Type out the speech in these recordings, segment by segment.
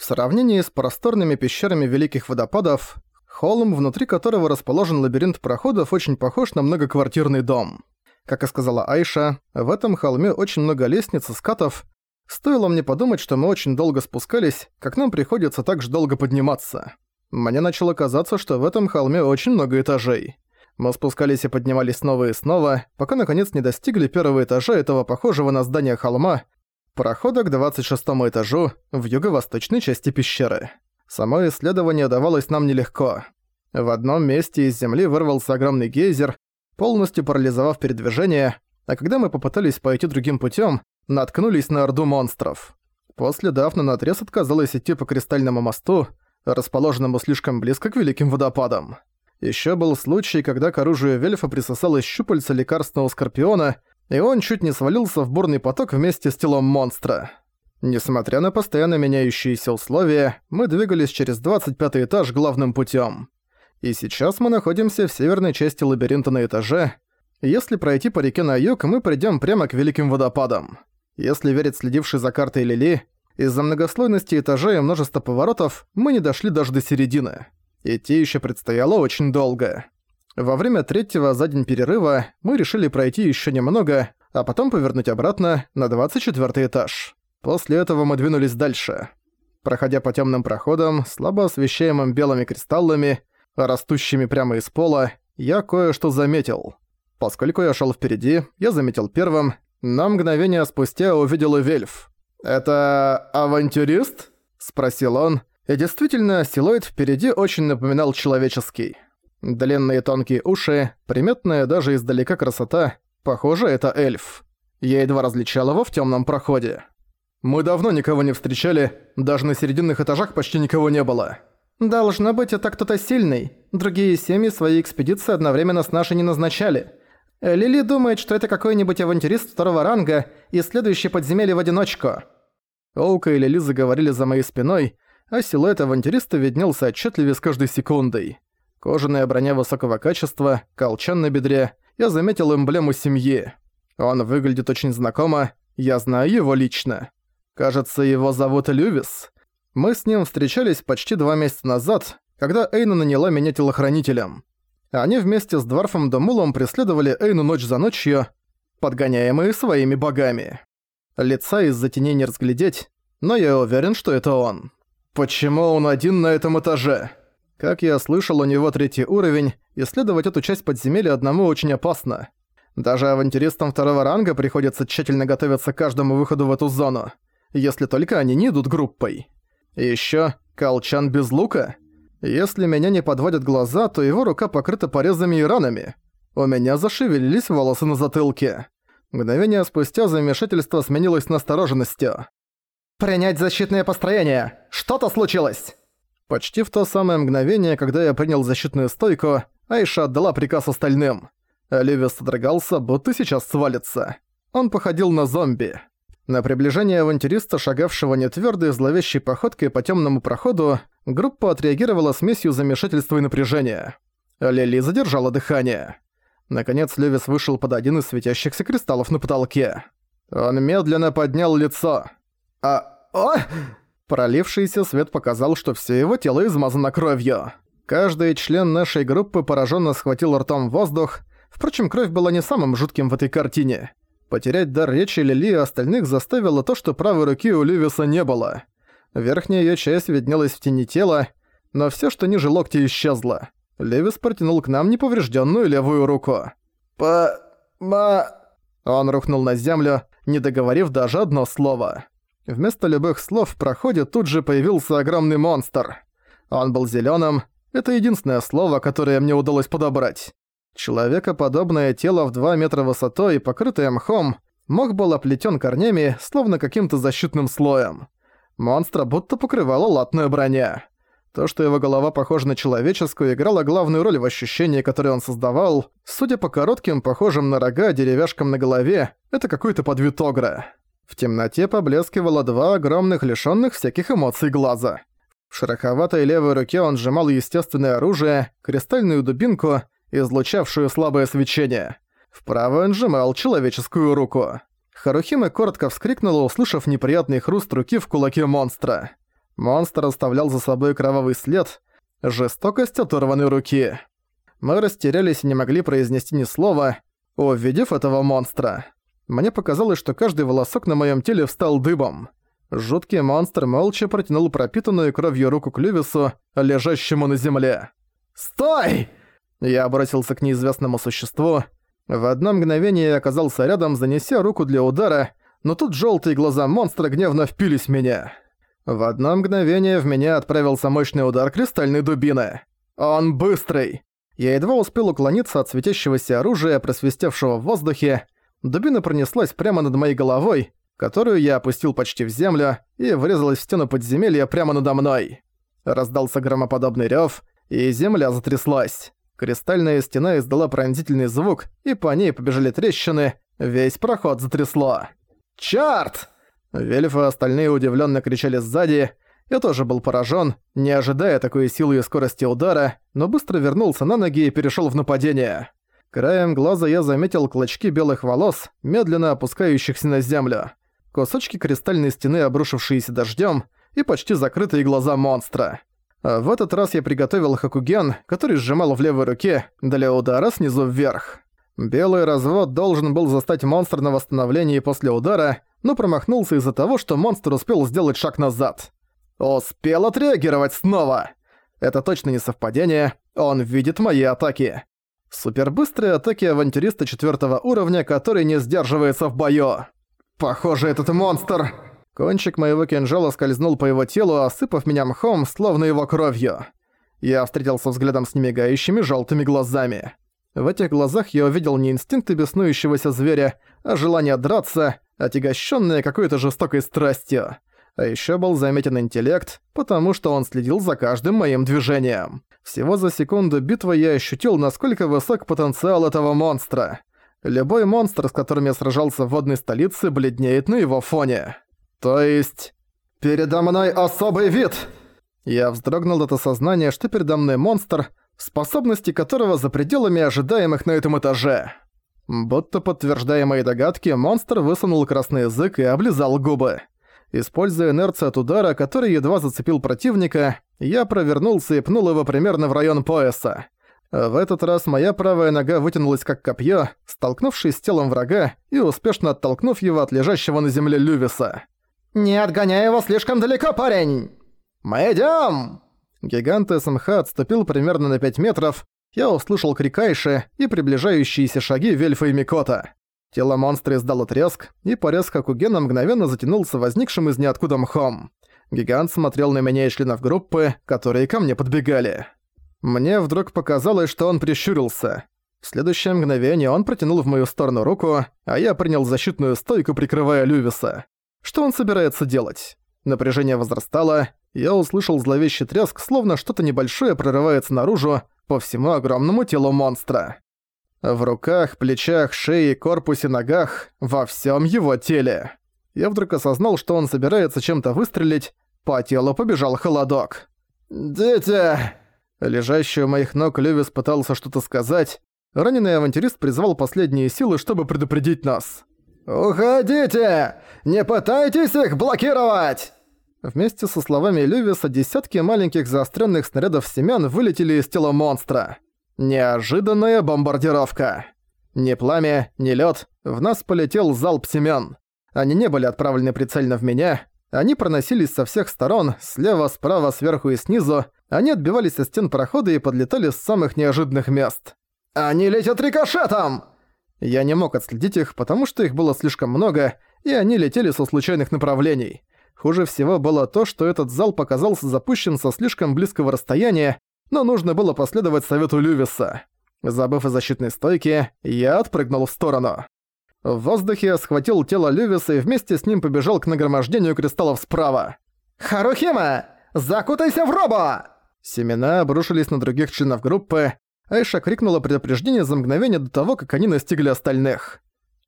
В сравнении с просторными пещерами Великих Водопадов, холм, внутри которого расположен лабиринт проходов, очень похож на многоквартирный дом. Как и сказала Айша, в этом холме очень много лестниц и скатов. Стоило мне подумать, что мы очень долго спускались, как нам приходится так же долго подниматься. Мне начало казаться, что в этом холме очень много этажей. Мы спускались и поднимались снова и снова, пока наконец не достигли первого этажа этого похожего на здание холма, прохода к 26 этажу в юго-восточной части пещеры. Само исследование давалось нам нелегко. В одном месте из земли вырвался огромный гейзер, полностью парализовав передвижение, а когда мы попытались пойти другим путем, наткнулись на орду монстров. После Дафна наотрез отказалась идти по кристальному мосту, расположенному слишком близко к великим водопадам. Еще был случай, когда к оружию Вельфа присосалось щупальце лекарственного скорпиона, и он чуть не свалился в бурный поток вместе с телом монстра. Несмотря на постоянно меняющиеся условия, мы двигались через 25 этаж главным путем. И сейчас мы находимся в северной части лабиринта на этаже. Если пройти по реке на юг, мы придем прямо к Великим Водопадам. Если верить следившей за картой Лили, из-за многослойности этажей и множества поворотов мы не дошли даже до середины. Идти еще предстояло очень долго. Во время третьего за день перерыва мы решили пройти еще немного, а потом повернуть обратно на 24 этаж. После этого мы двинулись дальше. Проходя по темным проходам, слабо освещаемым белыми кристаллами, растущими прямо из пола, я кое-что заметил. Поскольку я шел впереди, я заметил первым, на мгновение спустя увидел и Вельф. «Это авантюрист?» – спросил он, и действительно, силуэт впереди очень напоминал человеческий. Длинные тонкие уши, приметная даже издалека красота, похоже, это эльф. Я едва различал его в темном проходе. Мы давно никого не встречали, даже на серединных этажах почти никого не было. Должно быть, это кто-то сильный. Другие семьи свои экспедиции одновременно с нашей не назначали. Лили думает, что это какой-нибудь авантюрист второго ранга, исследующий подземелье в одиночку. Оука и Лили заговорили за моей спиной, а силуэт авантюриста виднелся отчетливее с каждой секундой. Кожаная броня высокого качества, колчан на бедре, я заметил эмблему семьи. Он выглядит очень знакомо, я знаю его лично. Кажется, его зовут Лювис. Мы с ним встречались почти два месяца назад, когда Эйна наняла меня телохранителем. Они вместе с Дварфом Домулом преследовали Эйну ночь за ночью, подгоняемые своими богами. Лица из-за теней не разглядеть, но я уверен, что это он. Почему он один на этом этаже? Как я слышал, у него третий уровень, исследовать эту часть подземелья одному очень опасно. Даже авантюристам второго ранга приходится тщательно готовиться к каждому выходу в эту зону, если только они не идут группой. И ещё колчан без лука. Если меня не подводят глаза, то его рука покрыта порезами и ранами. У меня зашевелились волосы на затылке. Мгновение спустя замешательство сменилось настороженностью. «Принять защитное построение! Что-то случилось!» Почти в то самое мгновение, когда я принял защитную стойку, Айша отдала приказ остальным. Оливия содрогался, будто сейчас свалится. Он походил на зомби. На приближение авантюриста, шагавшего нетвёрдой зловещей походкой по тёмному проходу, группа отреагировала смесью замешательства и напряжения. Лили задержала дыхание. Наконец Левис вышел под один из светящихся кристаллов на потолке. Он медленно поднял лицо. «А... о!» Пролившийся свет показал, что все его тело измазано кровью. Каждый член нашей группы пораженно схватил ртом воздух. Впрочем, кровь была не самым жутким в этой картине. Потерять дар речи Лили и остальных заставило то, что правой руки у Ливиса не было. Верхняя ее часть виднелась в тени тела, но все, что ниже локтя, исчезло. Левис протянул к нам неповрежденную левую руку. «По... ма...» Он рухнул на землю, не договорив даже одно слово. Вместо любых слов в проходе тут же появился огромный монстр. Он был зелёным. Это единственное слово, которое мне удалось подобрать. Человекоподобное тело в 2 метра высотой, покрытое мхом, мог был оплетен корнями, словно каким-то защитным слоем. Монстра будто покрывала латная броня. То, что его голова похожа на человеческую, играло главную роль в ощущении, которое он создавал. Судя по коротким, похожим на рога, деревяшкам на голове, это какой-то подвид огра. В темноте поблескивало два огромных лишённых всяких эмоций глаза. В широковатой левой руке он сжимал естественное оружие, кристальную дубинку, излучавшую слабое свечение. В правой он сжимал человеческую руку. Харухима коротко вскрикнула, услышав неприятный хруст руки в кулаке монстра. Монстр оставлял за собой кровавый след, жестокость оторванной руки. Мы растерялись и не могли произнести ни слова, увидев этого монстра. Мне показалось, что каждый волосок на моем теле встал дыбом. Жуткий монстр молча протянул пропитанную кровью руку к Лювису, лежащему на земле. «Стой!» Я бросился к неизвестному существу. В одно мгновение я оказался рядом, занеся руку для удара, но тут желтые глаза монстра гневно впились в меня. В одно мгновение в меня отправился мощный удар кристальной дубины. Он быстрый. Я едва успел уклониться от светящегося оружия, просвистевшего в воздухе. Дубина пронеслась прямо над моей головой, которую я опустил почти в землю, и врезалась в стену подземелья прямо надо мной. Раздался громоподобный рёв, и земля затряслась. Кристальная стена издала пронзительный звук, и по ней побежали трещины, весь проход затрясло. «Чарт!» Вельф и остальные удивленно кричали сзади. Я тоже был поражен, не ожидая такой силы и скорости удара, но быстро вернулся на ноги и перешел в нападение. Краем глаза я заметил клочки белых волос, медленно опускающихся на землю кусочки кристальной стены, обрушившиеся дождем, и почти закрытые глаза монстра. А в этот раз я приготовил Хакуген, который сжимал в левой руке, для удара снизу вверх. Белый развод должен был застать монстр на восстановлении после удара, но промахнулся из-за того, что монстр успел сделать шаг назад. Успел отреагировать снова! Это точно не совпадение, он видит мои атаки. Супербыстрые атаки авантюриста четвертого уровня, который не сдерживается в бою. «Похоже, этот монстр...» Кончик моего кинжала скользнул по его телу, осыпав меня мхом, словно его кровью. Я встретился взглядом с немигающими желтыми глазами. В этих глазах я увидел не инстинкты беснующегося зверя, а желание драться, отягощенное какой-то жестокой страстью. А еще был заметен интеллект, потому что он следил за каждым моим движением. Всего за секунду битвы я ощутил, насколько высок потенциал этого монстра. Любой монстр, с которым я сражался в водной столице, бледнеет на его фоне. То есть... «Передо мной особый вид!» Я вздрогнул от осознания, что передо мной монстр, способности которого за пределами ожидаемых на этом этаже. Будто подтверждая мои догадки, монстр высунул красный язык и облизал губы. Используя инерцию от удара, который едва зацепил противника, я провернулся и пнул его примерно в район пояса. В этот раз моя правая нога вытянулась как копье, столкнувшись с телом врага и успешно оттолкнув его от лежащего на земле Лювиса. «Не отгоняй его слишком далеко, парень! Мы идём!» Гигант СМХ отступил примерно на 5 метров, я услышал крик Айши и приближающиеся шаги Вельфа и Микота. Тело монстра издало треск, и порез Хакугена мгновенно затянулся возникшим из ниоткуда мхом. Гигант смотрел на меня и членов группы, которые ко мне подбегали. Мне вдруг показалось, что он прищурился. В следующее мгновение он протянул в мою сторону руку, а я принял защитную стойку, прикрывая Лювиса. Что он собирается делать? Напряжение возрастало, я услышал зловещий треск, словно что-то небольшое прорывается наружу по всему огромному телу монстра. В руках, плечах, шее, корпусе, ногах, во всем его теле. Я вдруг осознал, что он собирается чем-то выстрелить, по телу побежал холодок. «Дети!» Лежащий у моих ног Левис пытался что-то сказать. Раненый авантюрист призвал последние силы, чтобы предупредить нас. «Уходите! Не пытайтесь их блокировать!» Вместе со словами Левиса десятки маленьких заостренных снарядов семян вылетели из тела монстра. Неожиданная бомбардировка. Ни пламя, ни лед, в нас полетел залп семян. Они не были отправлены прицельно в меня, они проносились со всех сторон, слева, справа, сверху и снизу, они отбивались от стен прохода и подлетали с самых неожиданных мест. «Они летят рикошетом!» Я не мог отследить их, потому что их было слишком много, и они летели со случайных направлений. Хуже всего было то, что этот зал показался запущен со слишком близкого расстояния, но нужно было последовать совету Лювиса. Забыв о защитной стойке, я отпрыгнул в сторону. В воздухе схватил тело Лювиса и вместе с ним побежал к нагромождению кристаллов справа. «Харухима! Закутайся в робо!» Семена обрушились на других членов группы. Айша крикнула предупреждение за мгновение до того, как они настигли остальных.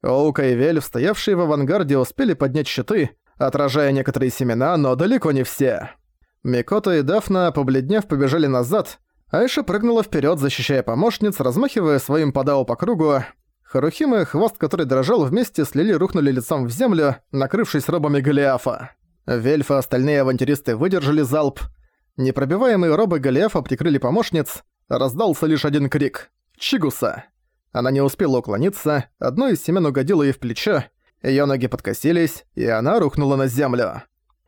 Оука и Вель, стоявшие в авангарде, успели поднять щиты, отражая некоторые семена, но далеко не все. Микото и Дафна, побледнев, побежали назад. Айша прыгнула вперед, защищая помощниц, размахивая своим подао по кругу. Харухима, хвост который дрожал, вместе слили рухнули лицом в землю, накрывшись робами Голиафа. Вельф и остальные авантюристы выдержали залп. Непробиваемые робы Голиафа прикрыли помощниц, раздался лишь один крик. «Чигуса!» Она не успела уклониться, одно из семян угодило ей в плечо, её ноги подкосились, и она рухнула на землю.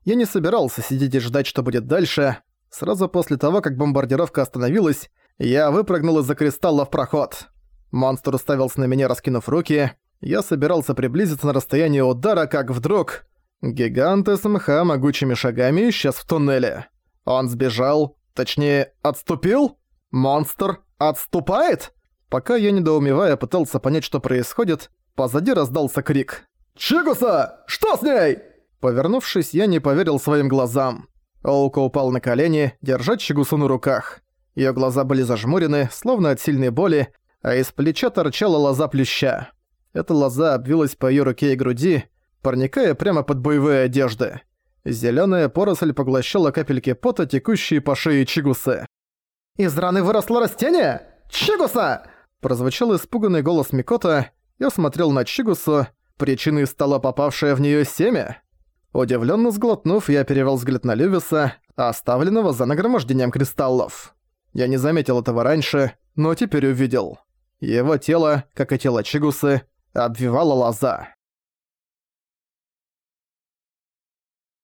Я не собирался сидеть и ждать, что будет дальше. Сразу после того, как бомбардировка остановилась, я выпрыгнул из-за кристалла в проход. Монстр уставился на меня, раскинув руки. Я собирался приблизиться на расстояние удара, как вдруг... Гигант СМХ могучими шагами исчез в туннеле. Он сбежал, точнее, отступил? Монстр отступает? Пока я, недоумевая, пытался понять, что происходит, позади раздался крик. «Чигуса! Что с ней?» Повернувшись, я не поверил своим глазам. Оука упал на колени, держа Чигусу на руках. Её глаза были зажмурены, словно от сильной боли, а из плеча торчала лоза плюща. Эта лоза обвилась по её руке и груди, проникая прямо под боевые одежды. Зелёная поросль поглощала капельки пота, текущие по шее Чигусы. «Из раны выросло растение? Чигуса!» Прозвучал испуганный голос Микота. Я смотрел на Чигусу. Причиной стало попавшее в неё семя. Удивлённо сглотнув, я перевел взгляд на Лювиса, оставленного за нагромождением кристаллов. Я не заметил этого раньше, но теперь увидел. Его тело, как и тело Чигусы, обвивала лоза.